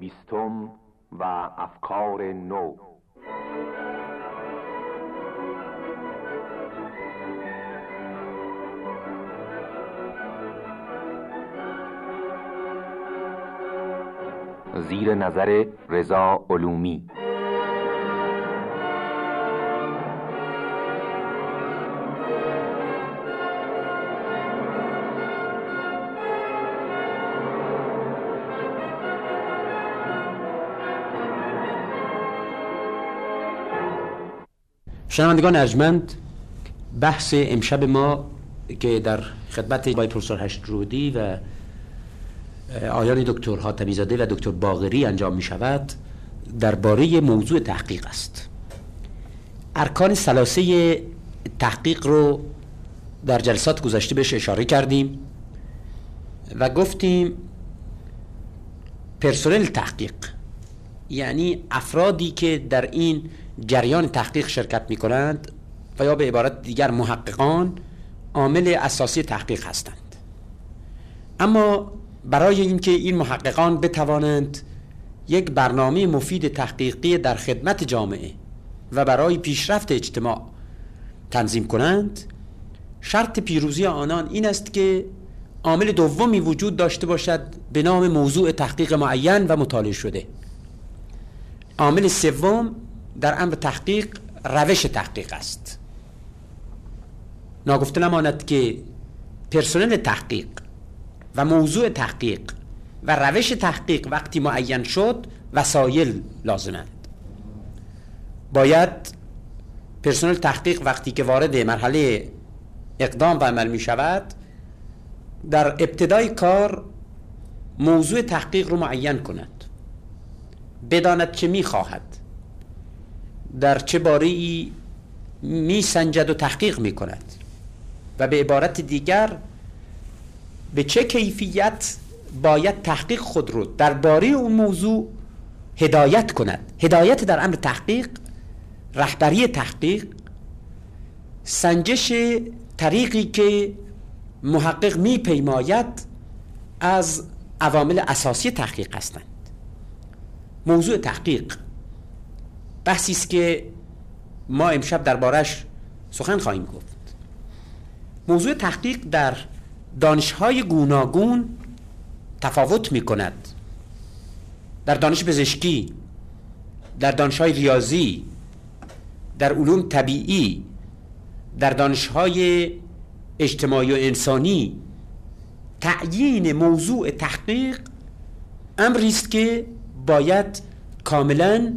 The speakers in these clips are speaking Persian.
بیستم و افکار نو. زیر نظر رضا علومی. شنوندگان ارجمند بحث امشب ما که در خدمت بای پروفسور هشترودی و آیان دکتر حاتمی زاده و دکتر باغری انجام می شود درباره موضوع تحقیق است. ارکان سلاسه تحقیق رو در جلسات گذشته بهش اشاره کردیم و گفتیم پرسنل تحقیق یعنی افرادی که در این جریان تحقیق شرکت می کنند و یا به عبارت دیگر محققان عامل اساسی تحقیق هستند. اما برای اینکه این محققان بتوانند یک برنامه مفید تحقیقی در خدمت جامعه و برای پیشرفت اجتماع تنظیم کنند شرط پیروزی آنان این است که عامل دومی وجود داشته باشد به نام موضوع تحقیق معین و مطالعه شده. عامل سوم در امر تحقیق روش تحقیق است. ناگفته نماند که پرسنل تحقیق و موضوع تحقیق و روش تحقیق وقتی معین شد وسایل لازمند. باید پرسنل تحقیق وقتی که وارد مرحله اقدام و عمل می شود در ابتدای کار موضوع تحقیق رو معین کند. بداند چه می خواهد. در چه باره می سنجد و تحقیق می کند و به عبارت دیگر به چه کیفیت باید تحقیق خود رو درباره اون موضوع هدایت کند. هدایت در امر تحقیق رهبری تحقیق سنجش طریقی که محقق میپیماید از عوامل اساسی تحقیق هستند. موضوع تحقیق بحثی است که ما امشب دربارش سخن خواهیم گفت. موضوع تحقیق در دانشهای گوناگون تفاوت می کند در دانش پزشکی در دانشهای ریاضی در علوم طبیعی در دانشهای اجتماعی و انسانی تعیین موضوع تحقیق امری است که باید کاملا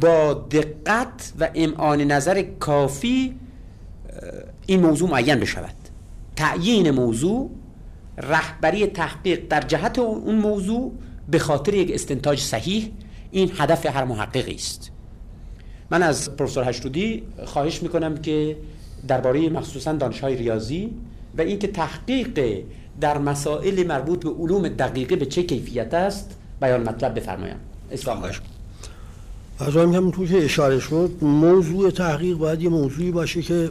با دقت و امعان نظر کافی این موضوع معین بشود. تعیین موضوع رهبری تحقیق در جهت اون موضوع به خاطر یک استنتاج صحیح این هدف هر محققی است. من از پروفسور هشتودی خواهش می‌کنم که درباره مخصوصا دانشهای ریاضی و اینکه تحقیق در مسائل مربوط به علوم دقیقه به چه کیفیت است بیان مطلب بفرمایم. اسلام از هم تو که اشاره شد موضوع تحقیق باید یه موضوعی باشه که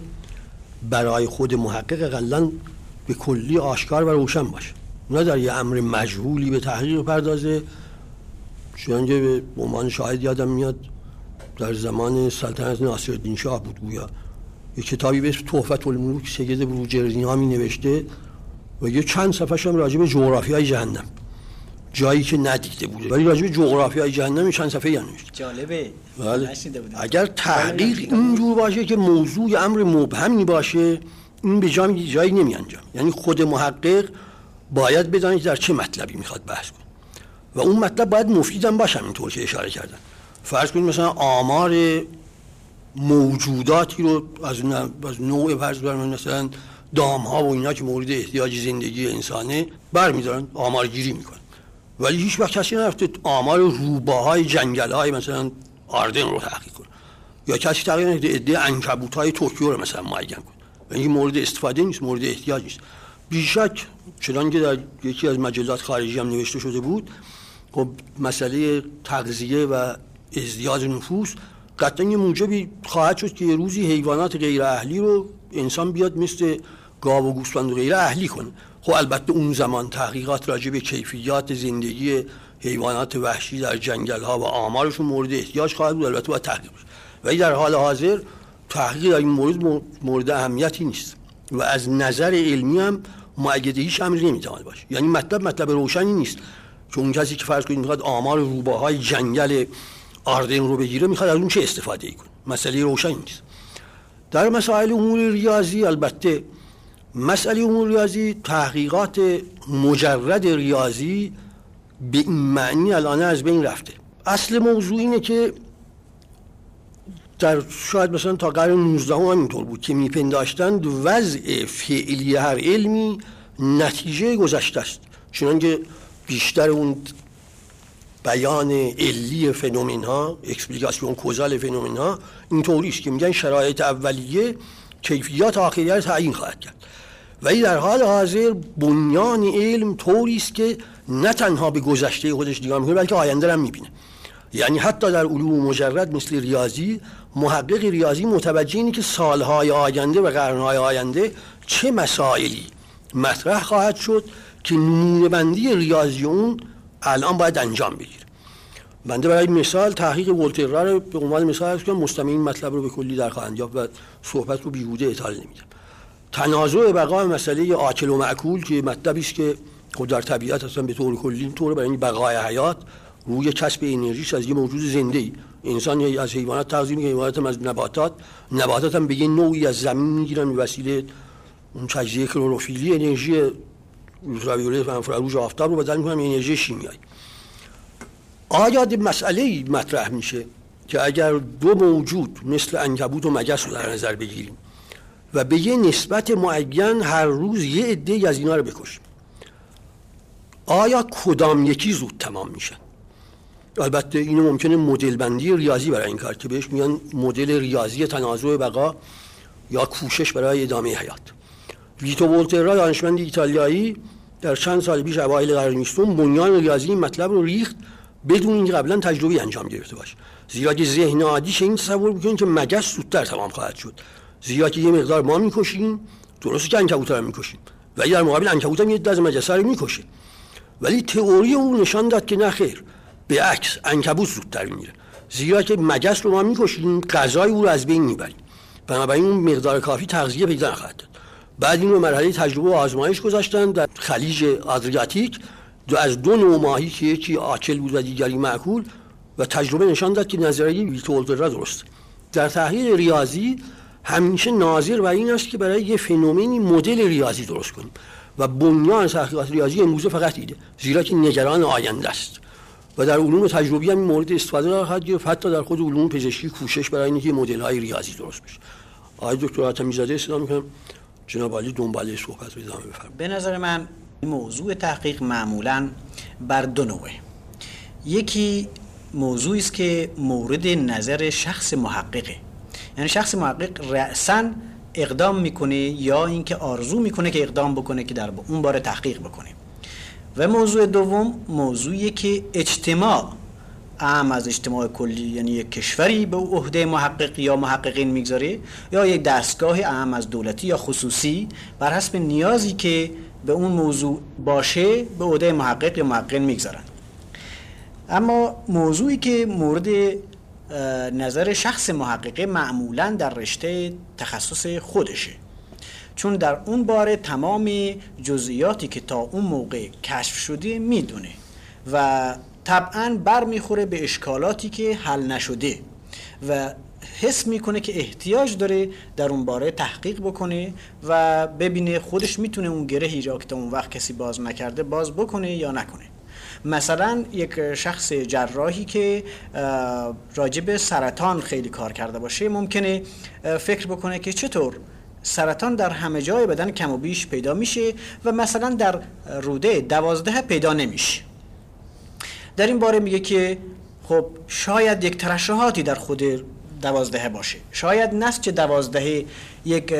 برای خود محقق قلن به کلی آشکار و روشن باشه. نه در یه امر مجهولی به تحقیق پردازه چنانچه به عنوان شاهد یادم میاد در زمان سلطنت ناصرالدین شاه بود گویا. یه کتابی به اسم تحفت الملوک سید بروجردی می نوشته و یه چند صفحه هم راجع به جغرافیای جهنم. جایی که ندیده بوده. ولی راجع به جغرافیای جهنم چند صفحه نوشته جالبه. بله. اگر تحقیق اینجور باشه که موضوع امر مبهمی باشه این به جای جایی نمی انجام یعنی خود محقق باید بدانید در چه مطلبی می‌خواد بحث کنه. و اون مطلب باید مفیدم باشم اینطور که اشاره کردن فرض کنید مثلا آمار موجوداتی رو از, از نوع فرض برمون مثلا دام ها و اینا که مورد احتیاج زندگی انسانه برمیدارن آمار گیری می‌کنن. ولی هیچ وقت کسی نرفته آمار روباهای جنگل های مثلا آردن رو تحقیق کنه. یا کسی تحقیق نکرده عده عنکبوت های توکیو رو مثلا معین کنه. و این مورد استفاده نیست مورد احتیاج نیست. بیشک چنان که در یکی از مجلات خارجی هم نوشته شده بود خب مسئله تغذیه و ازدیاد نفوس قطعا یه موجبی خواهد شد که یه روزی حیوانات غیر اهلی رو انسان بیاد مثل گاو و گوسفند و غیر اهلی کنه. خب البته اون زمان تحقیقات راجع به کیفیات زندگی حیوانات وحشی در جنگل ها و آمارشون مورد احتیاج خواهد بود. البته باید تحقیق بشه. ولی در حال حاضر تحقیق در این مورد مورد اهمیتی نیست. و از نظر علمی هم معیده هیچ امری نمی‌تواند باشه. یعنی مطلب مطلب روشنی نیست. که اون کسی که فرض کنید می‌خواد آمار روباهای جنگل آردن رو بگیره می‌خواد از اون چه استفاده ای کنه؟ مسئله روشنی نیست. در مسائل امور ریاضی البته مسئله امور ریاضی تحقیقات مجرد ریاضی به این معنی الان از بین رفته. اصل موضوع اینه که در شاید مثلا تا قرن 19 هم اینطور بود که میپنداشتند وضع فعلی هر علمی نتیجه گذشته است. چنانکه بیشتر اون بیان علی phénomène ها explication causale phénomène ها اینطوری است که میگن شرایط اولیه کیفیات آخریه رو تعیین خواهد کرد. ولی در حال حاضر بنیان علم طوری است که نه تنها به گذشته خودش نگاه می‌کنه بلکه آینده هم می‌بینه. یعنی حتی در علوم مجرد مثل ریاضی محقق ریاضی متوجه اینه که سالهای آینده و قرنهای آینده چه مسائلی مطرح خواهد شد که نمونه بندی ریاضی اون الان باید انجام بگیره. بنده برای مثال تحقیق ولتر رو به عنوان مثال از کنم مستمعین مطلب رو به کلی در خواهند یافت و صحبت رو بیهوده اطاله نمیدم. تنازع بقای مسئله آکل و معکول که مطلبی است که خود در طبیعت اصلا به طور کلی طور برای بقای حیات روی کسب انرژی از یه موجود زنده ای انسان یا از حیوانات تغذیه می‌کنه حیوانات هم از نباتات. نباتات هم به یه نوعی از زمین می‌گیرن به وسیله اون تجزیه کلروفیلی انرژی ultravیولت و انفراروژ آفتاب رو بدل می‌کنن انرژی شیمیایی. آیا مسئله مطرح میشه که اگر دو موجود مثل انکبوت و مگس رو در نظر بگیریم و به یه نسبت معین هر روز یه عده از اینا رو بکشیم آیا کدام یکی زود تمام میشن البته اینو ممکنه مدل بندی ریاضی برای این کار که بهش میگن مدل ریاضی تنازع بقا یا کوشش برای ادامه حیات. ویتو ولترا دانشمند ایتالیایی در چند سال پیش اوایل قرن بیستم بنیان ریاضی این مطلب رو ریخت بدون اینکه قبلا تجربه انجام گرفته باشه. زیرا که ذهن عادیش این تصور می‌کنه که مگس زودتر تمام خواهد شد. زیرا که یه مقدار ما می‌کشیم. درسته که عنکبوت رو می‌کشیم. ولی در مقابل عنکبوت هم یه دز مگس رو می‌کشه. ولی تئوری او نشان داد که نه خیر. به عکس عنکبوت زودتر میره. زیرا که مگس رو ما می‌کشیم غذای او رو از بین می‌بریم. بنابراین اون مقدار کافی تغذیه پیدا نخواهد داد. بعد این رو مرحله تجربه و آزمایش گذاشتن در خلیج آدریاتیک. دو از دو نوع ماهی که یکی آکل بود و دیگری معکول. و تجربه نشان داد که نظریه ویتولترا درست در تحلیل ریاضی همیشه ناظر و این است که برای یه فنومنی مدل ریاضی درست کنیم. و بنیان تحقیقات ریاضی امروزه فقط ایده زیرا که نگران آینده است. و در علوم تجربی هم مورد استفاده خواهد گرفت حتی در خود علوم پزشکی کوشش برای اینکه مدل های ریاضی درست بشه. آقای دکتر حاتمی زاده استفاده می‌کنم. جناب علی دنباله صحبت رو ادامه بفرمایید. به نظر من موضوع تحقیق معمولا بر دو نوعه. یکی موضوعی است که مورد نظر شخص محققه. یعنی شخص محقق رأسا اقدام می‌کنه یا اینکه آرزو می‌کنه که اقدام بکنه که در اون باره تحقیق بکنه. و موضوع دوم موضوعی که اجتماع اهم از اجتماع کلی یعنی یک کشوری به عهده محقق یا محققین می‌گذاره یا یک دستگاه اهم از دولتی یا خصوصی بر حسب نیازی که به اون موضوع باشه به عهده محقق یا محققین می‌گذارن. اما موضوعی که مورد نظر شخص محققه معمولا در رشته تخصص خودشه. چون در اون باره تمام جزئیاتی که تا اون موقع کشف شده می‌دونه و طبعا بر می‌خوره به اشکالاتی که حل نشده و حس می‌کنه که احتیاج داره در اون باره تحقیق بکنه و ببینه خودش می‌تونه اون گرهی را که تا اون وقت کسی باز نکرده باز بکنه یا نکنه. مثلا یک شخص جراحی که راجب سرطان خیلی کار کرده باشه ممکنه فکر بکنه که چطور سرطان در همه جای بدن کم و بیش پیدا میشه و مثلا در روده دوازده پیدا نمیشه. در این باره میگه که خب شاید یک ترشحاتی در خود دوازده باشه. شاید نسج دوازده یک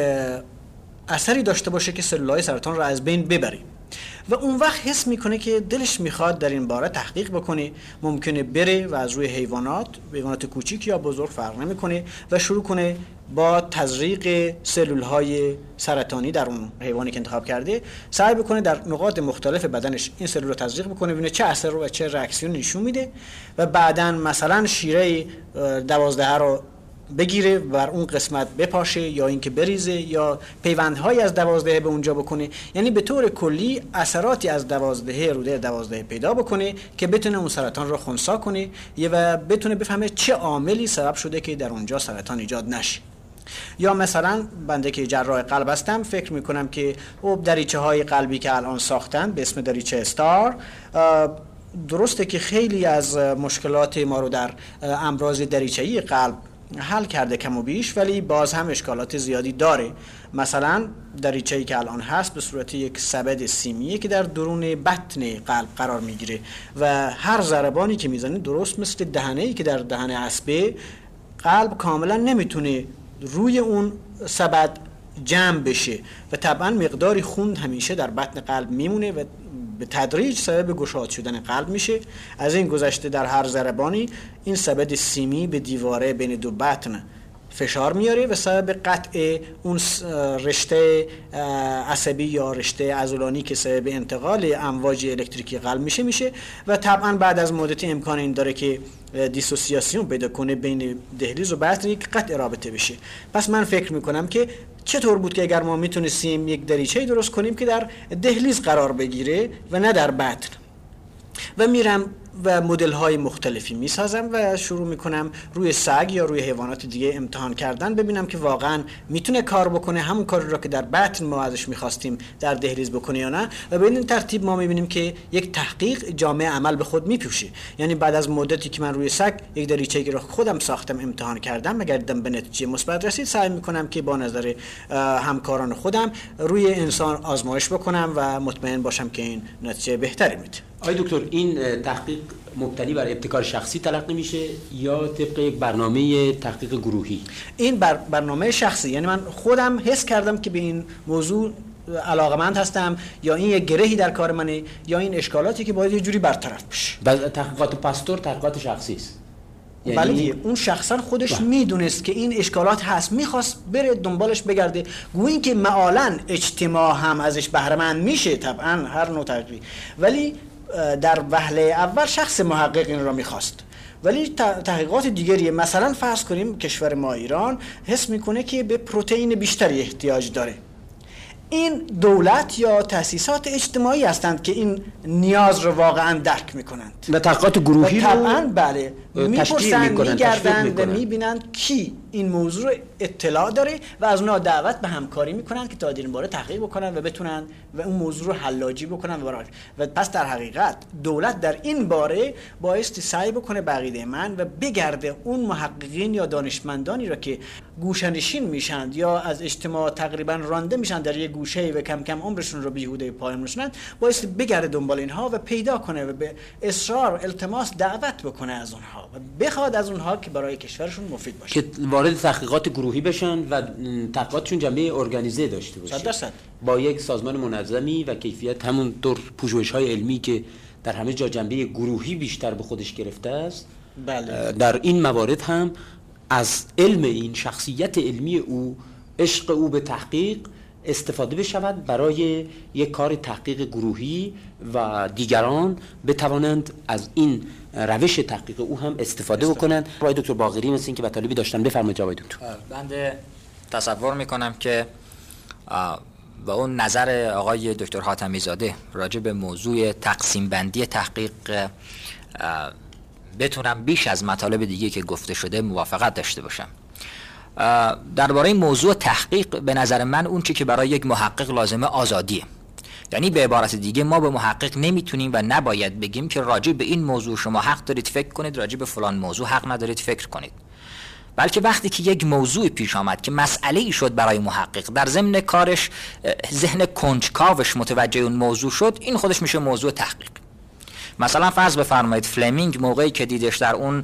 اثری داشته باشه که سلولای سرطان را از بین ببریم. و اون وقت حس می‌کنه که دلش می‌خواد در این باره تحقیق بکنه. ممکنه بره و از روی حیوانات حیوانات کوچیک یا بزرگ فرق نمی‌کنه و شروع کنه با تزریق سلول های سرطانی در اون حیوانی که انتخاب کرده. سعی بکنه در نقاط مختلف بدنش این سلول رو تزریق بکنه ببینه چه اثر رو و چه رکسیون نشون میده. و بعدا مثلا شیره دوازده رو بگیره بر اون قسمت بپاشه یا اینکه بریزه یا پیوندهایی از دوازدهه به اونجا بکنه. یعنی به طور کلی اثراتی از دوازدهه روده دوازدهه پیدا بکنه که بتونه اون سرطان رو خونسا کنه و بتونه بفهمه چه عاملی سبب شده که در اونجا سرطان ایجاد نشه. یا مثلا بنده که جراح قلب هستم فکر می‌کنم که او دریچه های قلبی که الان ساختن به اسم دریچه استار درسته که خیلی از مشکلات ما رو در امراض دریچه‌ای قلب حل کرده کم و بیش ولی باز هم اشکالات زیادی داره. مثلا دریچه‌ای که الان هست به صورت یک سبد سیمیه که در درون بطن قلب قرار می‌گیره و هر ضربانی که می‌زنه درست مثل دهنه که در دهن اسبه قلب کاملا نمی‌تونه روی اون سبد جمع بشه و طبعا مقداری خون همیشه در بطن قلب میمونه و به تدریج سبب گشاد شدن قلب میشه. از این گذشته در هر ضربانی این سبد سیمی به دیواره بین دو بطن فشار میاره و سبب قطع اون رشته عصبی یا رشته عضلانی که سبب انتقال امواج الکتریکی قلب میشه میشه. و طبعا بعد از مدتی امکان این داره که دیسوسیاسیون پیدا کنه بین دهلیز و بطن یک قطع رابطه بشه. پس من فکر می‌کنم که چطور بود که اگر ما می‌تونستیم یک دریچه درست کنیم که در دهلیز قرار بگیره و نه در بطن و میرم و مدل های مختلفی می‌سازم و شروع می‌کنم روی سگ یا روی حیوانات دیگه امتحان کردن. ببینم که واقعا می‌تونه کار بکنه همون کاری را که در بطن ما ازش می‌خواستیم در دهلیز بکنه یا نه. و به این ترتیب ما می‌بینیم که یک تحقیق جامعه عمل به خود میپوشه. یعنی بعد از مدتی که من روی سگ یک دریچه رو خودم ساختم امتحان کردم اگر دیدم به نتیجه مثبت رسید سعی می‌کنم که با نظر همکاران خودم روی انسان آزمایش بکنم و مطمئن باشم که این نتیجه بهتری میده. آقای دکتر این تحقیق مبتنی بر ابتکار شخصی تلقی میشه یا طبق یک برنامه تحقیق گروهی؟ این بر برنامه شخصی. یعنی من خودم حس کردم که به این موضوع علاقمند هستم یا این یک گرهی در کار منه یا این اشکالاتی که باید یه جوری برطرف بشه. تحقیقات پاستور تحقیقات شخصی است. یعنی بله اون شخصا خودش بله. می‌دونست که این اشکالات هست. می‌خواست بره دنبالش بگرده. گویا که معالا اجتماع هم ازش بهرهمند میشه طبعا هر نوع تحقیقی ولی در وهله اول شخص محقق این را می‌خواست. ولی تحقیقات دیگری مثلا فرض کنیم کشور ما ایران حس می‌کنه که به پروتئین بیشتری احتیاج داره. این دولت یا تاسیسات اجتماعی هستند که این نیاز رو واقعا درک می‌کنند. و تحقیقات گروهی رو؟ طبعا بله. می‌پرسن میگردن و می‌بینند کی این موضوع رو اطلاع داره و از اونها دعوت به همکاری می‌کنن که تا در این باره تحقیق بکنن و بتونن و اون موضوع رو حلاجی بکنن و و پس در حقیقت دولت در این باره بایستی سعی بکنه بقیده من و بگرده اون محققین یا دانشمندانی را که گوشنشین میشند یا از اجتماع تقریبا رانده میشن در یه گوشه و کم کم عمرشون رو بیهوده پایان میشنند بایستی بگرده دنبال اینها و پیدا کنه و به اصرار التماس دعوت بکنه از اونها. و بخواد از اونها که برای کشورشون مفید باشه. وارد تحقیقات گروهی بشن و تحقیقاتشون جنبه ارگانیزه داشته باشه. با یک سازمان منظمی و کیفیت همون دور پژوهش های علمی که در همه جا جنبه گروهی بیشتر به خودش گرفته است بله. در این موارد هم از علم این شخصیت علمی او عشق او به تحقیق استفاده بشود برای یک کار تحقیق گروهی و دیگران بتوانند از این روش تحقیق او هم استفاده بکنند. آقای دکتر باقری مثل اینکه مطالبی داشتن بفرمایید آقای دکتر. بنده تصور می‌کنم که و اون نظر آقای دکتر حاتمی زاده راجع به موضوع تقسیم بندی تحقیق بتونم بیش از مطالب دیگه که گفته شده موافقت داشته باشم. درباره موضوع تحقیق به نظر من اون چی که برای یک محقق لازمه آزادیه. یعنی به عبارت دیگه ما به محقق نمی‌تونیم و نباید بگیم که راجع به این موضوع شما حق دارید فکر کنید راجع به فلان موضوع حق ندارید فکر کنید. بلکه وقتی که یک موضوع پیش آمد که مسئله ای شد برای محقق در ضمن کارش ذهن کنجکاوش متوجه اون موضوع شد این خودش میشه موضوع تحقیق. مثلا فرض بفرمایید فلمینگ موقعی که دیدش در اون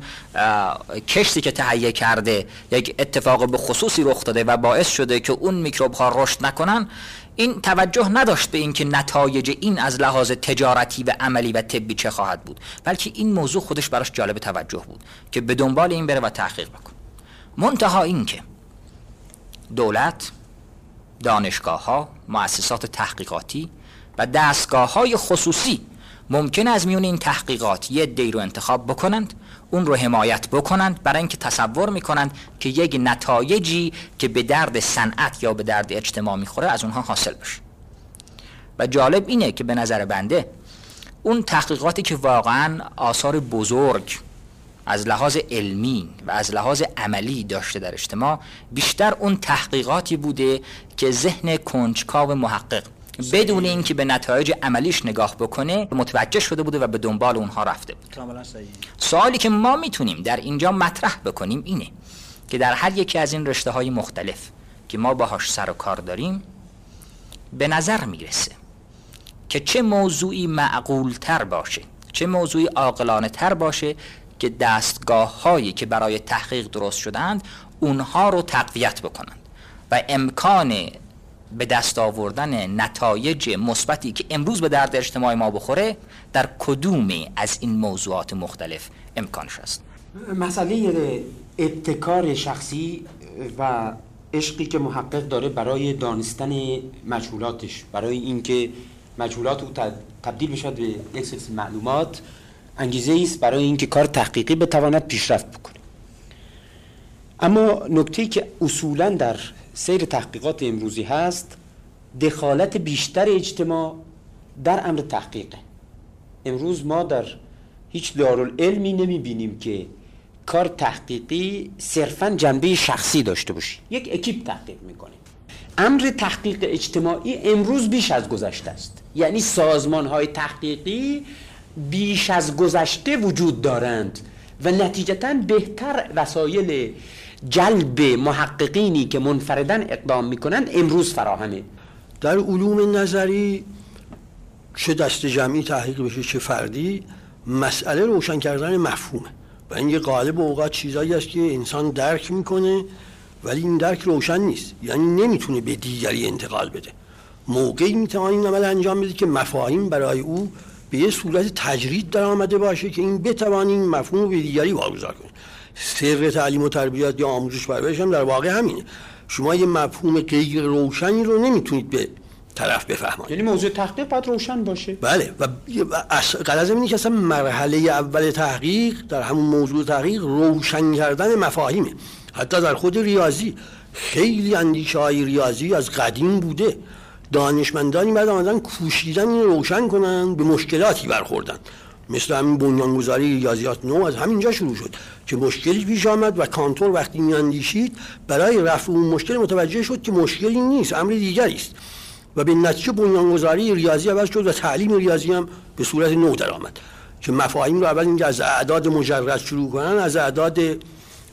کشتی که تهیه کرده یک اتفاق به خصوصی رخ داده و باعث شده که اون میکروب ها رشد نکنن این توجه نداشت به اینکه نتایج این از لحاظ تجارتی و عملی و طبی چه خواهد بود بلکه این موضوع خودش براش جالب توجه بود که به دنبال این بره و تحقیق بکن منتها این که دولت دانشگاه ها مؤسسات تحقیقاتی و دستگاه های خصوصی ممکن از میون این تحقیقات یه دی رو انتخاب بکنند اون رو حمایت بکنند برای اینکه تصور می‌کنند که یک نتایجی که به درد صنعت یا به درد اجتماع می‌خوره از اونها حاصل بشه. و جالب اینه که به نظر بنده اون تحقیقاتی که واقعا آثار بزرگ از لحاظ علمی و از لحاظ عملی داشته در اجتماع بیشتر اون تحقیقاتی بوده که ذهن کنجکاو محقق بدون اینکه به نتایج عملیش نگاه بکنه متوجه شده بوده و به دنبال اونها رفته بود. کاملا سوالی که ما می‌تونیم در اینجا مطرح بکنیم اینه که در هر یکی از این رشته های مختلف که ما باهاش سر و کار داریم به نظر می‌رسه که چه موضوعی معقول تر باشه چه موضوعی عاقلانه تر باشه که دستگاه هایی که برای تحقیق درست شدند اونها رو تقویت بکنند و امکان به دست آوردن نتایج مثبتی که امروز به درد اجتماع ما بخوره در کدوم از این موضوعات مختلف امکانش است؟ مسئله ابتکار شخصی و عشقی که محقق داره برای دانستن مجهولاتش برای اینکه مجهولات او تبدیل بشود به یک سلسله معلومات انگیزه است برای اینکه کار تحقیقی بتواند پیشرفت بکنه. اما نکته که اصولا در سیر تحقیقات امروزی هست دخالت بیشتر اجتماع در امر تحقیقه. امروز ما در هیچ دارالعلمی نمی بینیم که کار تحقیقی صرفا جنبه شخصی داشته باشه. یک اکیپ تحقیق می‌کنه امر تحقیق اجتماعی امروز بیش از گذشته است. یعنی سازمان های تحقیقی بیش از گذشته وجود دارند و نتیجتا بهتر وسایل جلب محققینی که منفردن اقدام می‌کنند امروز فراهمه. در علوم نظری چه دست جمعی تحقیق بشه چه فردی مسئله روشن کردن مفهومه. و این یه قالب اوقات چیزایی است که انسان درک می‌کنه ولی این درک روشن نیست. یعنی نمی‌تونه به دیگری انتقال بده. موقعی می‌تونه این عمل انجام بده که مفاهیم برای او به یه صورت تجرید در آمده باشه که این بتوانیم مفهوم رو به دیگری واگذار کنه. سر تعلیم و تربیت یا آموزش پرورش هم در واقع همینه. شما یه مفهوم غیر روشنی رو نمی‌تونید به طرف بفهمید یعنی موضوع تحقیق باید روشن باشه. بله. و قرض اینه که اصلا مرحله اول تحقیق در همون موضوع تحقیق روشن کردن مفاهیمه. حتی در خود ریاضی. خیلی اندیشه های ریاضی از قدیم بوده. دانشمندانی بعد آمدن کوشیدن این روشن کنن به مشکلاتی برخوردن. مثل همین بنیانگذاری ریاضیات نو از همینجا شروع شد که مشکلی پیش آمد و کانتور وقتی میاندیشید برای رفع اون مشکل متوجه شد که مشکلی نیست امر دیگری است. و به نتیجه بنیانگذاری ریاضی عوض شد و تعلیم ریاضی هم به صورت نو درآمد که مفاهیم رو اول اینکه از اعداد مجرد شروع کنن از اعداد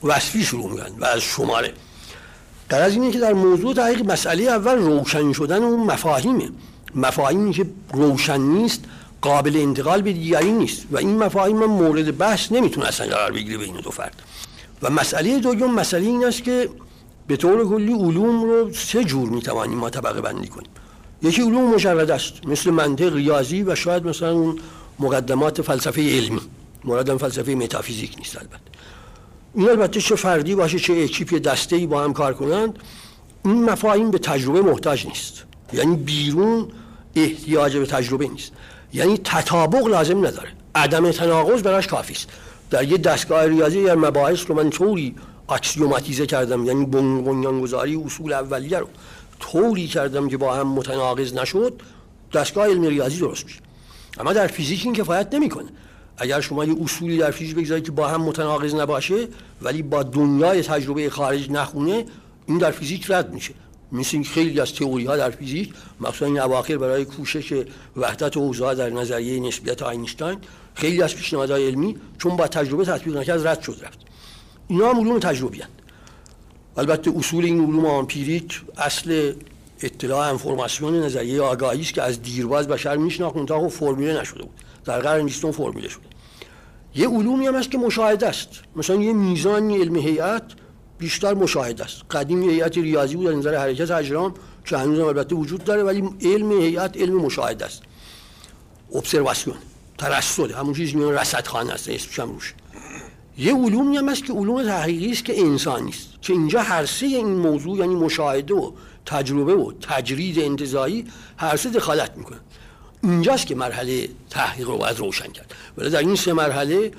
وصفی شروع می‌کنن و از شماره. در از اینه که در موضوع تحقیق مسئله اول روشن شدن اون مفاهیمه. مفاهیمی که روشن نیست قابل انتقال به دیگری نیست و این مفاهیم مورد بحث نمی‌تونه اصلا قرار بگیره بین دو فرد. و مسئله دوم مسئله این است که به طور کلی علوم رو سه جور می‌توانیم ما طبقه بندی کنیم. یکی علوم مجرد است مثل منطق ریاضی و شاید مثلا اون مقدمات فلسفه علمی. مرادم فلسفه متافیزیک نیست البته. این البته چه فردی باشه چه اکیپ دسته ای با هم کار کنند این مفاهیم به تجربه محتاج نیست. یعنی بیرون احتیاج به تجربه نیست. یعنی تطابق لازم نداره. عدم تناقض براش کافی است. در یه دستگاه ریاضی یا مباحث رو من طوری axiomatisé کردم یعنی بنیانگذاری اصول اولیه رو طوری کردم که با هم متناقض نشد دستگاه علم ریاضی درست میشه. اما در فیزیک این کفایت نمی‌کنه. اگر شما یه اصولی در فیزیک بگذارید که با هم متناقض نباشه ولی با دنیای تجربه خارج نخونه این در فیزیک رد میشه. مثل خیلی از تئوری ها در فیزیک مخصوصا این اواخر برای کوشش وحدت اوضاع در نظریه نسبیت آینشتاین خیلی از پیشنهادهای علمی چون با تجربه تطبیق نکرد رد شد رفت. اینا هم علوم تجربی هست. البته اصول این علوم آمپیریک اصل اطلاع انفرماسیون نظریه آگاهی است که از دیرباز بشر میشناخت تا فرموله نشده بود. در قرن 20 فرموله شده. یه علومی هم هست که مشاهده است. مثلا یه میزان علم هیئت بیشتر مشاهده است. قدیم هیئت ریاضی بود در نظر حرکت اجرام که هنوز البته وجود داره ولی علم هیئت علم مشاهده است. ابزرواسیون ترصد همون چیزی میون رصدخانه است اسمش هم روش. یه علومی هم هست که علوم تحقیقی است که انسانی است. که اینجا هر سه این موضوع یعنی مشاهده و تجربه و تجرید انتظایی هر سه دخالت می‌کنن اینجاست که مرحله تحقیق رو باید روشن کرد. ولی در این سه مرحله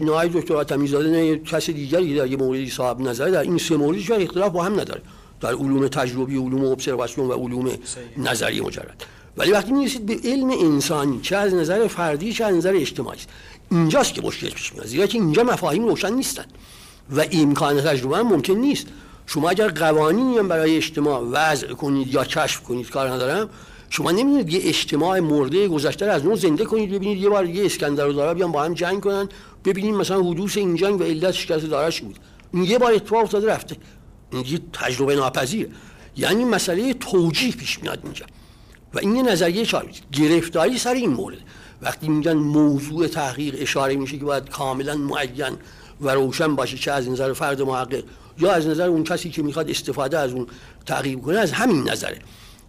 نه دکتر آتمیزاده نه کسی دیگری در یه موردی صاحب نظره در این سه مورد هیچ اختلاف با هم نداره. در علوم تجربی علوم ابزرواسیون و علوم نظری مجرد. ولی وقتی می‌رسید به علم انسانی چه از نظر فردی چه از نظر اجتماعی اینجاست که مشکل پیش میاد. زیرا که اینجا مفاهیم روشن نیستن و امکان تجربه هم ممکن نیست. شما اگر قوانینی هم برای اجتماع وضع کنید یا کشف کنید کار ندارم شما نمی‌دونید یه اجتماع مرده گذشته از نو زنده کنید ببینید یه بار یه اسکندر و دارا بیان با هم جنگ کنن. ببینید مثلا حدوث این جنگ و علتش کسی داراش بود. این یه بار اتفاق افتاده رفته. این یه تجربه ناپذیره. یعنی مسئله توجیه پیش میاد اینجا. و این یه نظریه چاره. گرفتاری سر این مورد. وقتی میگن موضوع تحقیق اشاره میشه که باید کاملا معین و روشن باشه چه از نظر فرد محقق یا از نظر اون کسی که می‌خواد استفاده از اون تحقیق کنه از همین نظره.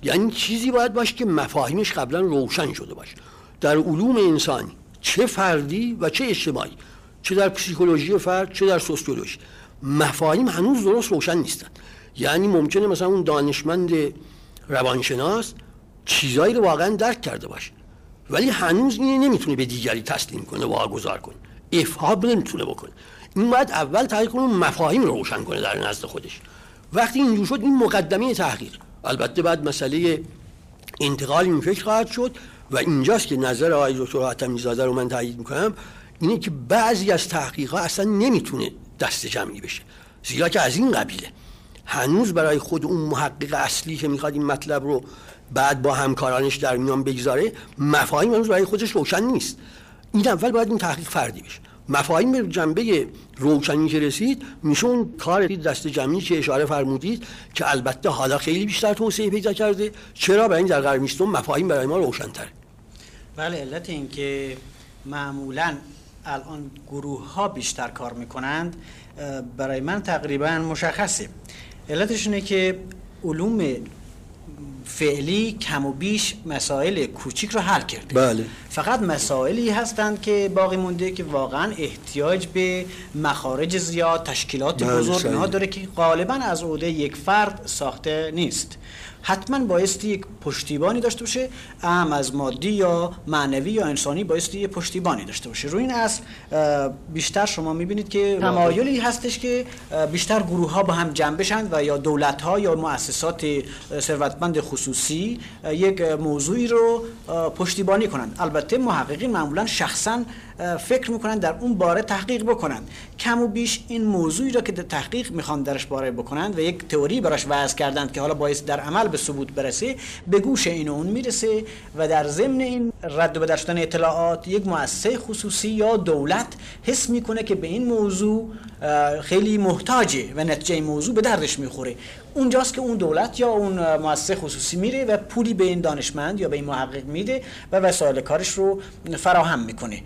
یعنی چیزی باید باشه که مفاهیمش قبلا روشن شده باشه. در علوم انسانی چه فردی و چه اجتماعی چه در پسیکولوژی فرد چه در سوسیولوژی مفاهیم هنوز درست روشن نیستن. یعنی ممکنه مثلا اون دانشمند روانشناس چیزایی رو واقعا درک کرده باشه. ولی هنوز اینه نمی‌تونه به دیگری تسلیم کنه واگذار کنه. افهام نمی‌تونه بکنه. این باید اول تحقیق کنه مفاهیم رو روشن کنه در نزد خودش. وقتی اینجور شد این مقدمه تحقیق. البته بعد مسئله انتقال این فکر خواهد شد و اینجاست که نظر آقای دکتر حاتمی زاده رو من تایید می‌کنم اینه که بعضی از تحقیقات اصلا نمی‌تونه دست جمعی بشه. زیرا که از این قبیله. هنوز برای خود اون محقق اصلی که می‌خواد این مطلب رو بعد با همکارانش در میان بگذاره مفاهیم هنوز برای خودش روشن نیست. این اول باید این تحقیق فردی بشه. مفاهیم به جنبه روشنی که رسید میشه اون کار دست جمعی که اشاره فرمودید که البته حالا خیلی بیشتر توسعه پیدا کرده. چرا؟ برای این در قرن مفاهیم برای ما روشنتر بله علت این که معمولا الان گروه ها بیشتر کار می‌کنند برای من تقریبا مشخصه. علتش اینه که علوم فعلی کم و بیش مسائل کوچیک رو حل کرده. بله. فقط مسائلی هستند که باقی مونده که واقعا احتیاج به مخارج زیاد تشکیلات بله بزرگ اینها داره که غالبا از عهده یک فرد ساخته نیست. حتما بایستی یک پشتیبانی داشته باشه ام از مادی یا معنوی یا انسانی بایستی یک پشتیبانی داشته باشه. روی این اصل بیشتر شما می‌بینید که تمایلی هستش که بیشتر گروه ها با هم جمع بشن و یا دولت ها یا مؤسسات ثروتمند خصوصی یک موضوعی رو پشتیبانی کنند. البته محققین معمولا شخصا فکر می‌کنن در اون باره تحقیق بکنن. کم و بیش این موضوعی را که تحقیق می‌خوان درش باره بکنند و یک تئوری براش وضع کردند که حالا باعث در عمل به ثبوت برسه به گوش این اون می‌رسه و در ضمن این رد و بدل شدن اطلاعات یک مؤسسه خصوصی یا دولت حس می‌کنه که به این موضوع خیلی محتاجه و نتیجه این موضوع به دردش می‌خوره. اونجاست که اون دولت یا اون مؤسسه خصوصی میره و پولی به این دانشمند یا به این محقق میده و وسایل کارش رو فراهم می‌کنه.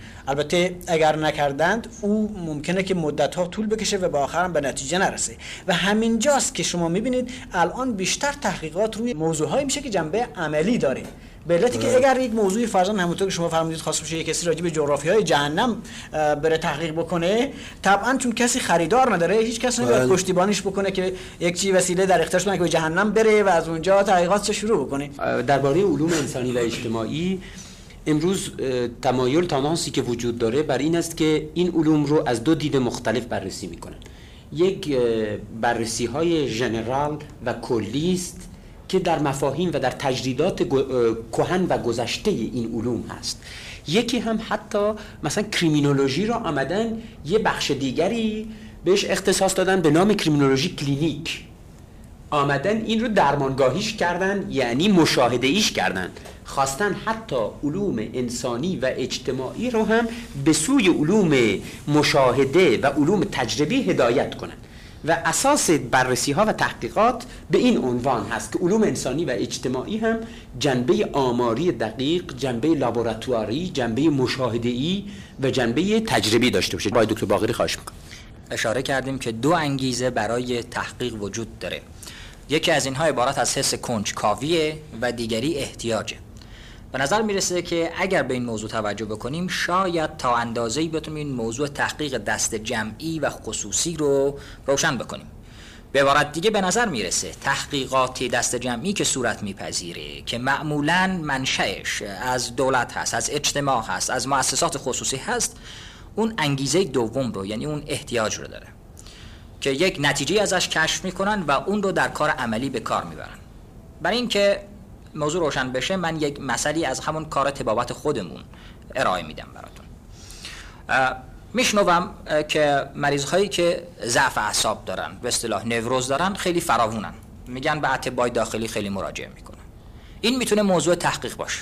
اگر نکردند او ممکنه که مدت ها طول بکشه و با آخرم به نتیجه نرسه. و همینجاست که شما می‌بینید الان بیشتر تحقیقات روی موضوع میشه که جنبه عملی داره. به علتی که اگر یک موضوعی فرضاً همونطور که شما فرمودید خاص بشه یک کسی راجع به جغرافی های جهنم بره تحقیق بکنه طبعا چون کسی خریدار نداره هیچ کس نمیاد بله. پشتیبانیش بکنه که یک چی وسیله در اختیارش که به جهنم بره و از اونجا تحقیقات شروع بکنه. درباره علوم انسانی و اجتماعی امروز تمایل tendance ی که وجود داره بر این است که این علوم رو از دو دید مختلف بررسی می‌کنن. یک بررسی های général و کلی است که در مفاهیم و در تجدیدات کهن و گذشته این علوم هست. یکی هم حتی مثلا criminologie را آمدن یه بخش دیگری بهش اختصاص دادن به نام criminologie clinique. آمدن این رو درمانگاهیش کردن یعنی مشاهده ایش کردن. خواستن حتی علوم انسانی و اجتماعی رو هم به سوی علوم مشاهده و علوم تجربی هدایت کنن. و اساس بررسی ها و تحقیقات به این عنوان هست که علوم انسانی و اجتماعی هم جنبه آماری دقیق جنبه لابوراتواری جنبه مشاهده و جنبه تجربی داشته باشه با دکتر باقری خواهش می‌کنم. اشاره کردیم که دو انگیزه برای تحقیق وجود داره. یکی از اینها عبارت از حس کنجکاویه و دیگری احتیاجه. به نظر می‌رسه که اگر به این موضوع توجه بکنیم شاید تا اندازه‌ای بتونیم این موضوع تحقیق دست جمعی و خصوصی رو روشن بکنیم. به عبارت دیگه به نظر می‌رسه تحقیقات دست جمعی که صورت میپذیره که معمولا منشأش از دولت هست از اجتماع هست از مؤسسات خصوصی هست اون انگیزه دوم رو یعنی اون احتیاج رو داره. که یک نتیجه ازش کشف می‌کنن و اون رو در کار عملی به کار می‌برن. برای اینکه موضوع روشن بشه من یک مسئله از همون کار تبابت خودمون ارائه میدم براتون. میشنوم که مریض هایی که ضعف اعصاب دارن به اصطلاح نوروز دارن خیلی فراوونن. میگن به اتباع داخلی خیلی مراجعه می‌کنن. این می‌تونه موضوع تحقیق باشه.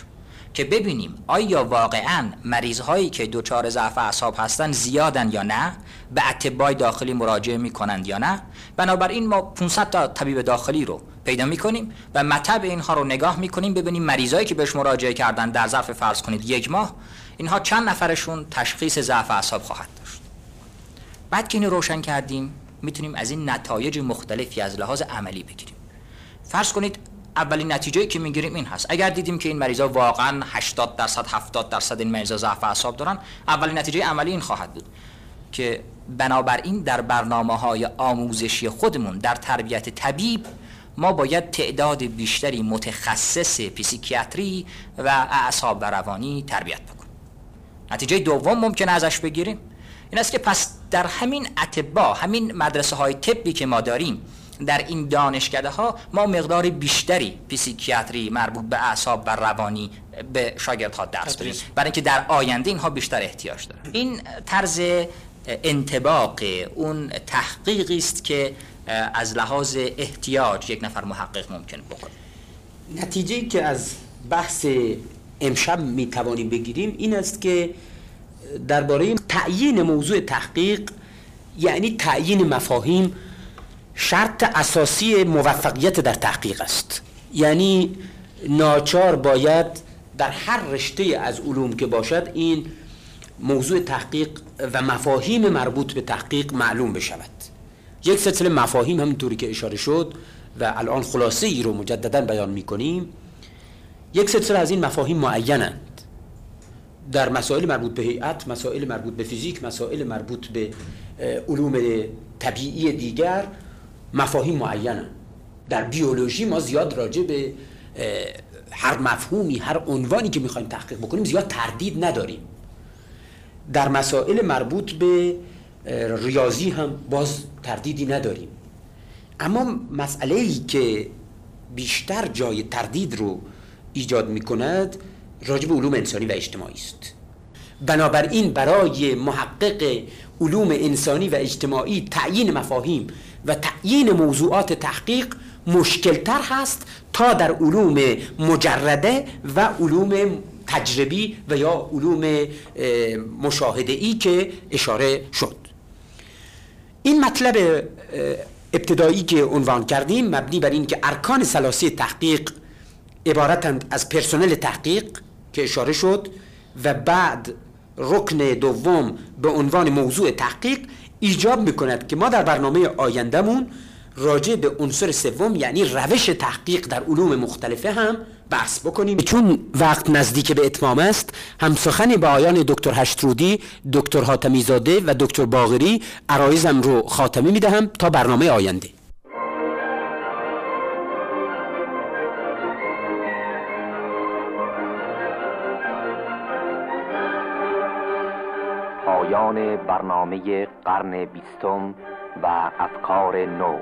که ببینیم آیا واقعا مریض هایی که دچار ضعف اعصاب هستن زیادن یا نه به اتباع داخلی مراجعه می‌کنند یا نه. بنابراین ما 500 تا طبیب داخلی رو پیدا می‌کنیم و مطب اینها رو نگاه می‌کنیم ببینیم مریضایی که بهش مراجعه کردن در ظرف فرض کنید یک ماه اینها چند نفرشون تشخیص ضعف اعصاب خواهد داشت. بعد که اینو روشن کردیم می‌تونیم از این نتایج مختلفی از لحاظ عملی بگیریم. فرض کنید اولین نتیجه که می‌گیریم این هست. اگر دیدیم که این مریضا واقعا 80 درصد 70 درصد این مریضا ضعف اعصاب دارن اولین نتیجه عملی این خواهد بود که بنابراین در برنامه های آموزشی خودمون در تربیت طبیب ما باید تعداد بیشتری متخصص پیسیکیاتری و اعصاب و روانی تربیت بکنیم. نتیجه دوم ممکن ازش بگیریم این است که پس در همین اتباع همین مدرسه های طبی که ما داریم در این دانشکده ها ما مقدار بیشتری پیسیکیاتری مربوط به اعصاب و روانی به شاگردها درس بدیم برای اینکه در آینده اینها بیشتر احتیاج دارن این طرز انتباق اون تحقیقی است که از لحاظ احتیاج یک نفر محقق ممکن بکنه. نتیجه که از بحث امشب می توانیم بگیریم این است که درباره تعیین موضوع تحقیق یعنی تعیین مفاهیم شرط اساسی موفقیت در تحقیق است. یعنی ناچار باید در هر رشته از علوم که باشد این موضوع تحقیق و مفاهیم مربوط به تحقیق معلوم بشود. یک سلسله مفاهیم همینطوری که اشاره شد و الان خلاصه ای رو مجددا بیان می کنیم یک سلسله از این مفاهیم معینند. در مسائل مربوط به هیئت مسائل مربوط به فیزیک مسائل مربوط به علوم طبیعی دیگر مفاهیم معینند در بیولوژی ما زیاد راجع به هر مفهومی هر عنوانی که می‌خوایم تحقیق بکنیم زیاد تردید نداریم. در مسائل مربوط به ریاضی هم باز تردیدی نداریم. اما مسئله ای که بیشتر جای تردید رو ایجاد می کند راجع به علوم انسانی و اجتماعی است. بنابراین برای محقق علوم انسانی و اجتماعی تعیین مفاهیم و تعیین موضوعات تحقیق مشکلتر هست تا در علوم مجرده و علوم تجربی و یا علوم مشاهده ای که اشاره شد. این مطلب ابتدایی که عنوان کردیم مبنی بر این که ارکان سلاسی تحقیق عبارتند از پرسنل تحقیق که اشاره شد و بعد رکن دوم به عنوان موضوع تحقیق ایجاب می‌کند که ما در برنامه آیندهمون راجع به عنصر سوم یعنی روش تحقیق در علوم مختلفه هم بحث بکنیم. چون وقت نزدیک به اتمام است هم سخن به آیان دکتر هشترودی دکتر حاتمی زاده و دکتر باغری عرایزم رو خاتمه می‌دهم تا برنامه آینده. پایان برنامه قرن بیستم و افکار نو.